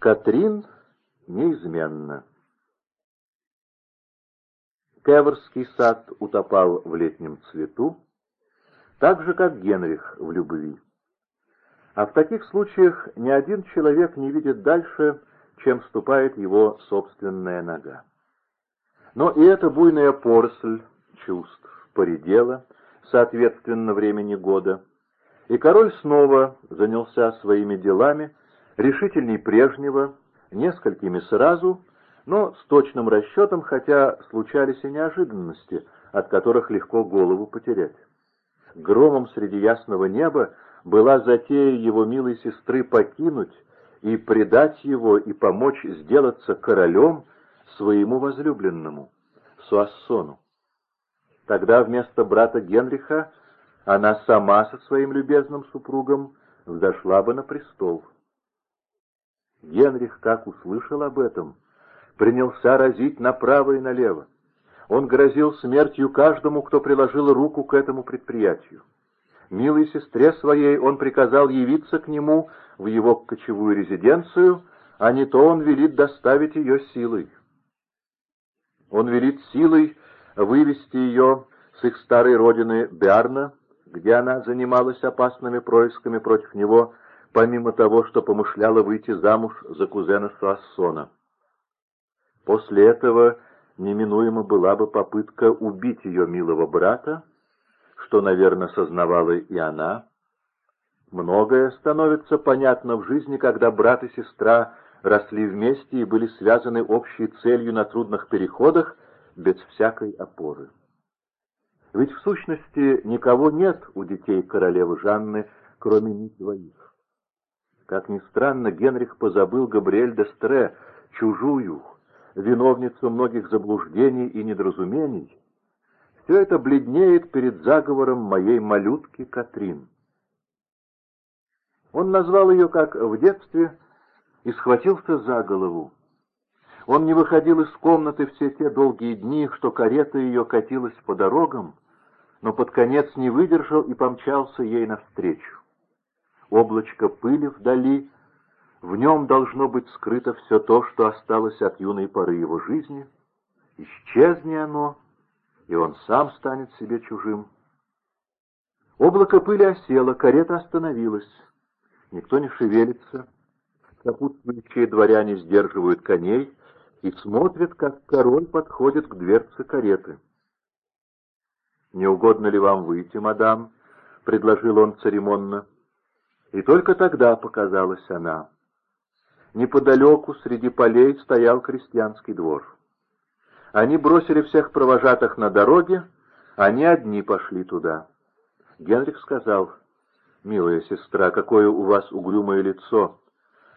Катрин неизменна. Кеверский сад утопал в летнем цвету, так же, как Генрих в любви. А в таких случаях ни один человек не видит дальше, чем ступает его собственная нога. Но и эта буйная поросль чувств поредела, соответственно времени года, и король снова занялся своими делами, решительней прежнего, несколькими сразу, но с точным расчетом, хотя случались и неожиданности, от которых легко голову потерять. Громом среди ясного неба была затея его милой сестры покинуть и предать его и помочь сделаться королем своему возлюбленному, Суассону. Тогда вместо брата Генриха она сама со своим любезным супругом взошла бы на престол. Генрих, как услышал об этом, принялся разить направо и налево. Он грозил смертью каждому, кто приложил руку к этому предприятию. Милой сестре своей он приказал явиться к нему в его кочевую резиденцию, а не то он велит доставить ее силой. Он велит силой вывести ее с их старой родины Биарна, где она занималась опасными происками против него, помимо того, что помышляла выйти замуж за кузена Суассона. После этого неминуемо была бы попытка убить ее милого брата, что, наверное, сознавала и она. Многое становится понятно в жизни, когда брат и сестра росли вместе и были связаны общей целью на трудных переходах без всякой опоры. Ведь в сущности никого нет у детей королевы Жанны, кроме них двоих. Как ни странно, Генрих позабыл Габриэль де Стре, чужую, виновницу многих заблуждений и недоразумений. Все это бледнеет перед заговором моей малютки Катрин. Он назвал ее, как в детстве, и схватился за голову. Он не выходил из комнаты все те долгие дни, что карета ее катилась по дорогам, но под конец не выдержал и помчался ей навстречу. Облачко пыли вдали, в нем должно быть скрыто все то, что осталось от юной поры его жизни. Исчезни оно, и он сам станет себе чужим. Облако пыли осело, карета остановилась. Никто не шевелится. Сопутствующие дворяне сдерживают коней, и смотрит, как король подходит к дверце кареты. «Не угодно ли вам выйти, мадам?» — предложил он церемонно. И только тогда показалась она. Неподалеку, среди полей, стоял крестьянский двор. Они бросили всех провожатых на дороге, они одни пошли туда. Генрих сказал, «Милая сестра, какое у вас угрюмое лицо!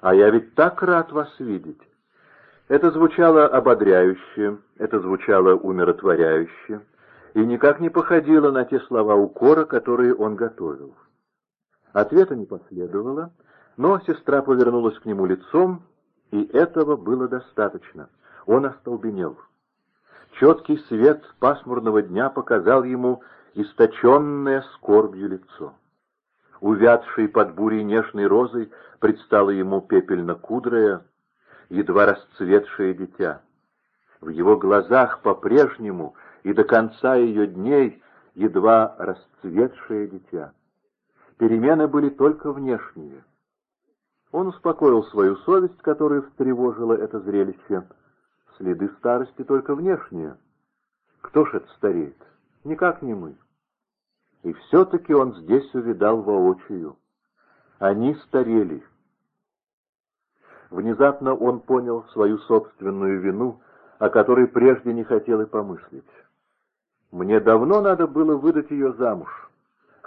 А я ведь так рад вас видеть!» Это звучало ободряюще, это звучало умиротворяюще, и никак не походило на те слова укора, которые он готовил. Ответа не последовало, но сестра повернулась к нему лицом, и этого было достаточно. Он остолбенел. Четкий свет пасмурного дня показал ему источенное скорбью лицо. Увядшей под бурей нежной розой предстало ему пепельно-кудрое, едва расцветшее дитя. В его глазах по-прежнему и до конца ее дней едва расцветшее дитя. Перемены были только внешние. Он успокоил свою совесть, которая встревожила это зрелище. Следы старости только внешние. Кто ж это стареет? Никак не мы. И все-таки он здесь увидал воочию. Они старели. Внезапно он понял свою собственную вину, о которой прежде не хотел и помыслить. Мне давно надо было выдать ее замуж,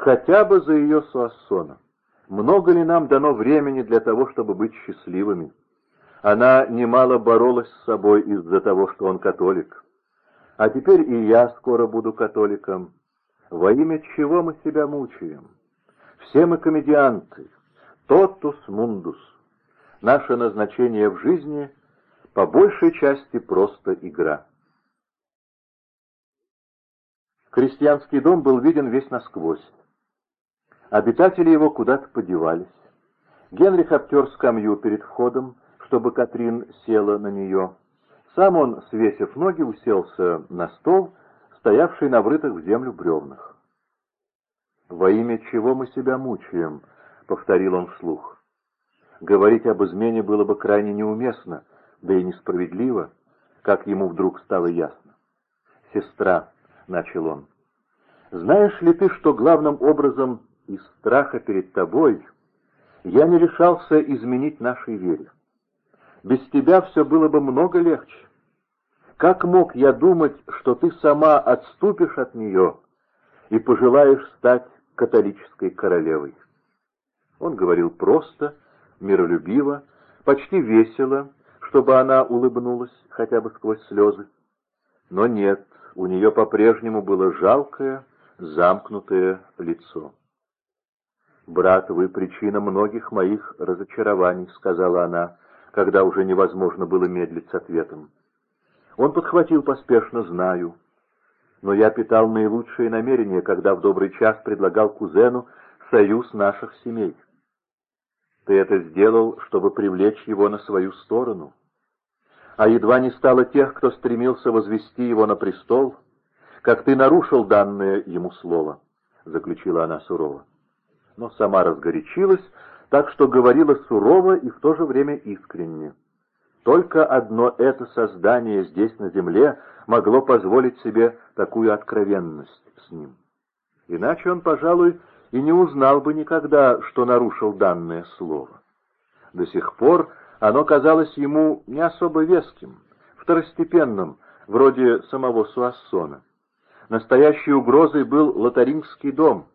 хотя бы за ее Суассона. Много ли нам дано времени для того, чтобы быть счастливыми? Она немало боролась с собой из-за того, что он католик. А теперь и я скоро буду католиком. Во имя чего мы себя мучаем? Все мы комедианты. Тотус мундус. Наше назначение в жизни по большей части просто игра. Крестьянский дом был виден весь насквозь. Обитатели его куда-то подевались. Генрих обтер скамью перед входом, чтобы Катрин села на нее. Сам он, свесив ноги, уселся на стол, стоявший на врытых в землю бревнах. «Во имя чего мы себя мучаем?» — повторил он вслух. Говорить об измене было бы крайне неуместно, да и несправедливо, как ему вдруг стало ясно. «Сестра», — начал он, — «знаешь ли ты, что главным образом из страха перед тобой я не решался изменить нашей вере? Без тебя все было бы много легче. Как мог я думать, что ты сама отступишь от нее и пожелаешь стать католической королевой?» Он говорил просто, миролюбиво, почти весело, чтобы она улыбнулась хотя бы сквозь слезы. Но нет, у нее по-прежнему было жалкое, замкнутое лицо. «Брат, вы причина многих моих разочарований», — сказала она, когда уже невозможно было медлить с ответом. Он подхватил поспешно «знаю». Но я питал наилучшие намерения, когда в добрый час предлагал кузену союз наших семей. Ты это сделал, чтобы привлечь его на свою сторону. А едва не стало тех, кто стремился возвести его на престол, как ты нарушил данное ему слово, — заключила она сурово. Но сама разгорячилась, так что говорила сурово и в то же время искренне. Только одно это создание здесь, на земле, могло позволить себе такую откровенность с ним. Иначе он, пожалуй, и не узнал бы никогда, что нарушил данное слово. До сих пор оно казалось ему не особо веским, второстепенным, вроде самого Суассона. Настоящей угрозой был Лотарингский дом,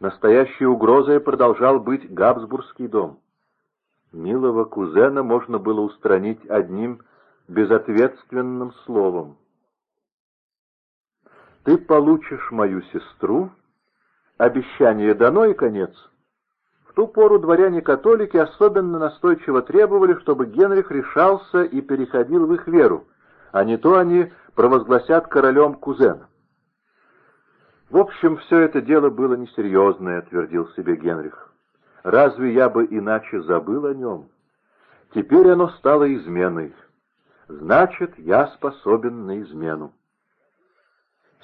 настоящей угрозой продолжал быть Габсбургский дом. Милого кузена можно было устранить одним безответственным словом. «Ты получишь мою сестру Обещание дано и конец. В ту пору дворяне-католики особенно настойчиво требовали, чтобы Генрих решался и переходил в их веру, а не то они провозгласят королем кузена. В общем, все это дело было несерьезное, твердил себе Генрих. Разве я бы иначе забыл о нем? Теперь оно стало изменой. Значит, я способен на измену.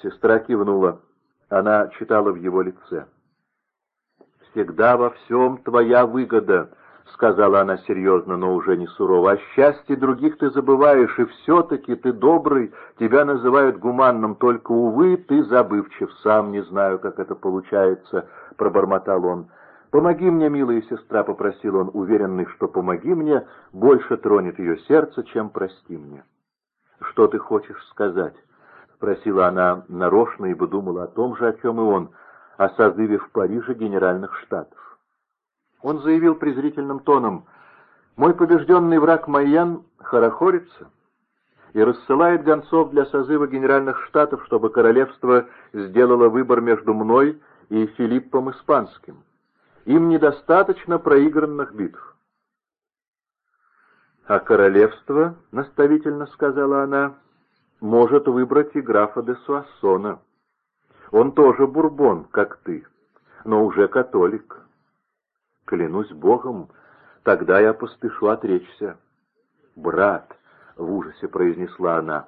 Сестра кивнула. Она читала в его лице. «Всегда во всем твоя выгода», — сказала она серьезно, но уже не сурово. «О счастье других ты забываешь, и все-таки ты добрый, тебя называют гуманным, только, увы, ты забывчив, сам не знаю, как это получается», — пробормотал он. «Помоги мне, милая сестра», — попросил он, уверенный, что «помоги мне» больше тронет ее сердце, чем «прости мне». «Что ты хочешь сказать?» — спросила она нарочно, ибо думала о том же, о чем и он, о созыве в Париже Генеральных Штатов. Он заявил презрительным тоном, «Мой побежденный враг Майян хорохорится и рассылает гонцов для созыва Генеральных Штатов, чтобы королевство сделало выбор между мной и Филиппом Испанским. Им недостаточно проигранных битв». «А королевство, — наставительно сказала она, — может выбрать и графа де Суассона. Он тоже бурбон, как ты, но уже католик. Клянусь Богом, тогда я поспешу отречься. «Брат!» — в ужасе произнесла она.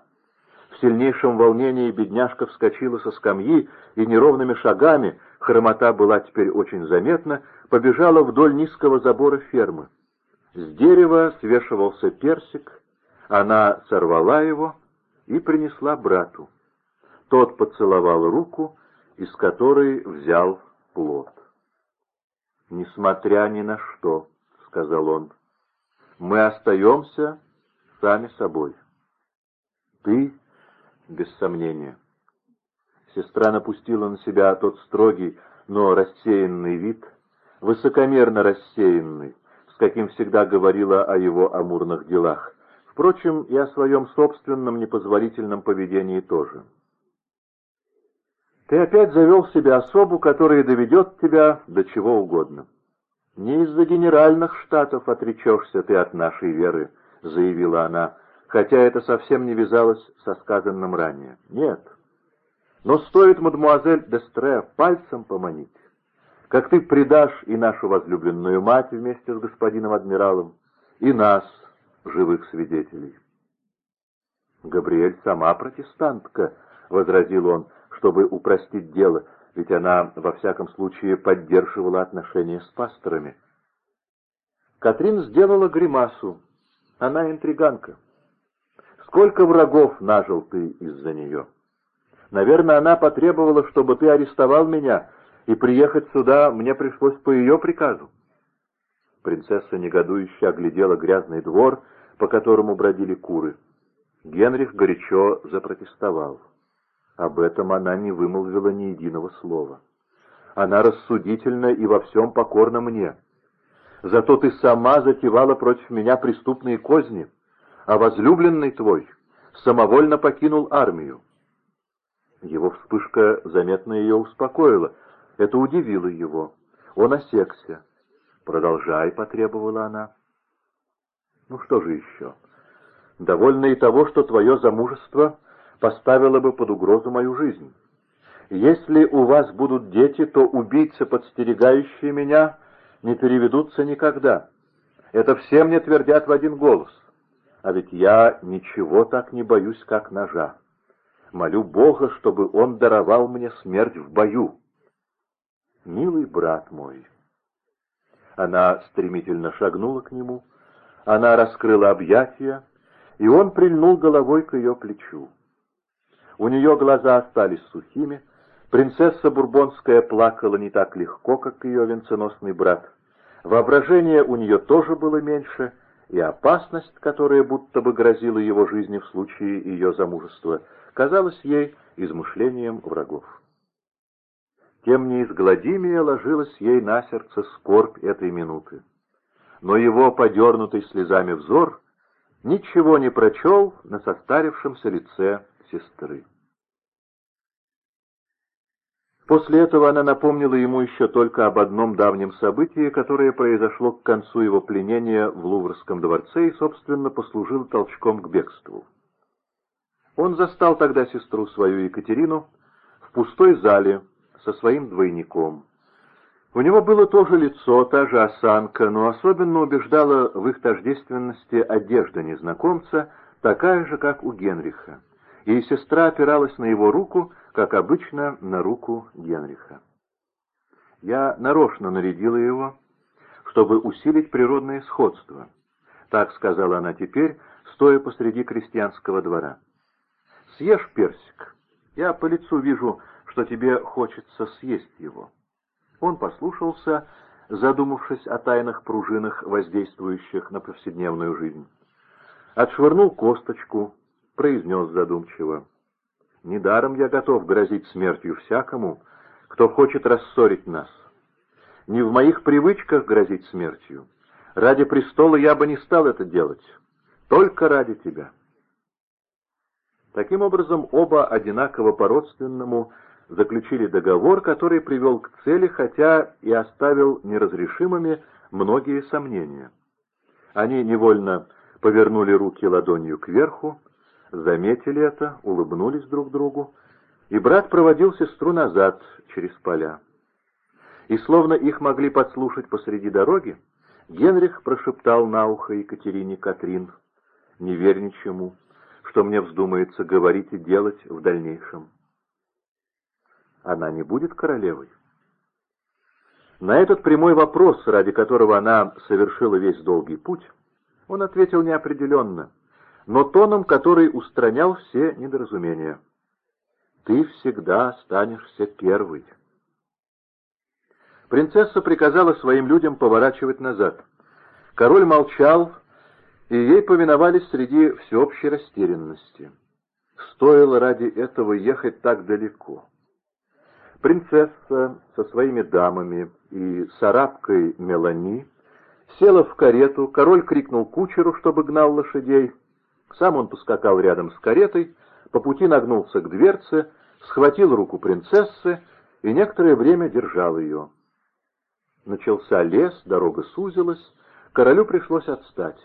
В сильнейшем волнении бедняжка вскочила со скамьи и неровными шагами, хромота была теперь очень заметна, побежала вдоль низкого забора фермы. С дерева свешивался персик, она сорвала его — и принесла брату. Тот поцеловал руку, из которой взял плод. «Несмотря ни на что», — сказал он, — «мы остаемся сами собой». «Ты, без сомнения». Сестра напустила на себя тот строгий, но рассеянный вид, высокомерно рассеянный, с каким всегда говорила о его амурных делах. Впрочем, и о своем собственном непозволительном поведении тоже. Ты опять завел себе особу, которая доведет тебя до чего угодно. Не из-за генеральных штатов отречешься ты от нашей веры, заявила она, хотя это совсем не вязалось со сказанным ранее. Нет. Но стоит мадемуазель Дестре пальцем поманить, как ты предашь и нашу возлюбленную мать вместе с господином адмиралом, и нас, живых свидетелей. «Габриэль сама протестантка», — возразил он, чтобы упростить дело, ведь она, во всяком случае, поддерживала отношения с пасторами. Катрин сделала гримасу. Она интриганка. Сколько врагов нажил ты из-за нее? Наверное, она потребовала, чтобы ты арестовал меня, и приехать сюда мне пришлось по ее приказу. Принцесса негодующе оглядела грязный двор, по которому бродили куры. Генрих горячо запротестовал. Об этом она не вымолвила ни единого слова. Она рассудительна и во всем покорна мне. Зато ты сама затевала против меня преступные козни, а возлюбленный твой самовольно покинул армию. Его вспышка заметно ее успокоила. Это удивило его. Он осекся. «Продолжай», — потребовала она. «Ну что же еще? Довольно и того, что твое замужество поставило бы под угрозу мою жизнь. Если у вас будут дети, то убийцы, подстерегающие меня, не переведутся никогда. Это все мне твердят в один голос. А ведь я ничего так не боюсь, как ножа. Молю Бога, чтобы Он даровал мне смерть в бою. Милый брат мой. Она стремительно шагнула к нему, она раскрыла объятия, и он прильнул головой к ее плечу. У нее глаза остались сухими, принцесса Бурбонская плакала не так легко, как ее венценосный брат. Воображение у нее тоже было меньше, и опасность, которая будто бы грозила его жизни в случае ее замужества, казалась ей измышлением врагов. Тем неизгладимее ложилась ей на сердце скорбь этой минуты. Но его подернутый слезами взор ничего не прочел на состарившемся лице сестры. После этого она напомнила ему еще только об одном давнем событии, которое произошло к концу его пленения в Луврском дворце и, собственно, послужило толчком к бегству. Он застал тогда сестру свою Екатерину в пустой зале со своим двойником. У него было то же лицо, та же осанка, но особенно убеждала в их тождественности одежда незнакомца, такая же, как у Генриха. И сестра опиралась на его руку, как обычно, на руку Генриха. Я нарочно нарядила его, чтобы усилить природное сходство. Так сказала она теперь, стоя посреди крестьянского двора. «Съешь персик. Я по лицу вижу, что тебе хочется съесть его». Он послушался, задумавшись о тайных пружинах, воздействующих на повседневную жизнь. Отшвырнул косточку, произнес задумчиво. «Недаром я готов грозить смертью всякому, кто хочет рассорить нас. Не в моих привычках грозить смертью. Ради престола я бы не стал это делать. Только ради тебя». Таким образом, оба одинаково по-родственному заключили договор, который привел к цели, хотя и оставил неразрешимыми многие сомнения. Они невольно повернули руки ладонью кверху, заметили это, улыбнулись друг другу, и брат проводил сестру назад через поля. И словно их могли подслушать посреди дороги, Генрих прошептал на ухо Екатерине Катрин, «Не верь ничему, что мне вздумается говорить и делать в дальнейшем» она не будет королевой? На этот прямой вопрос, ради которого она совершила весь долгий путь, он ответил неопределенно, но тоном, который устранял все недоразумения. «Ты всегда останешься первой». Принцесса приказала своим людям поворачивать назад. Король молчал, и ей повиновались среди всеобщей растерянности. Стоило ради этого ехать так далеко. Принцесса со своими дамами и с арабкой Мелани села в карету, король крикнул кучеру, чтобы гнал лошадей. Сам он поскакал рядом с каретой, по пути нагнулся к дверце, схватил руку принцессы и некоторое время держал ее. Начался лес, дорога сузилась, королю пришлось отстать.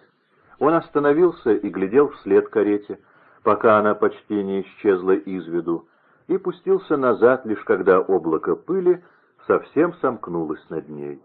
Он остановился и глядел вслед карете, пока она почти не исчезла из виду, и пустился назад, лишь когда облако пыли совсем сомкнулось над ней.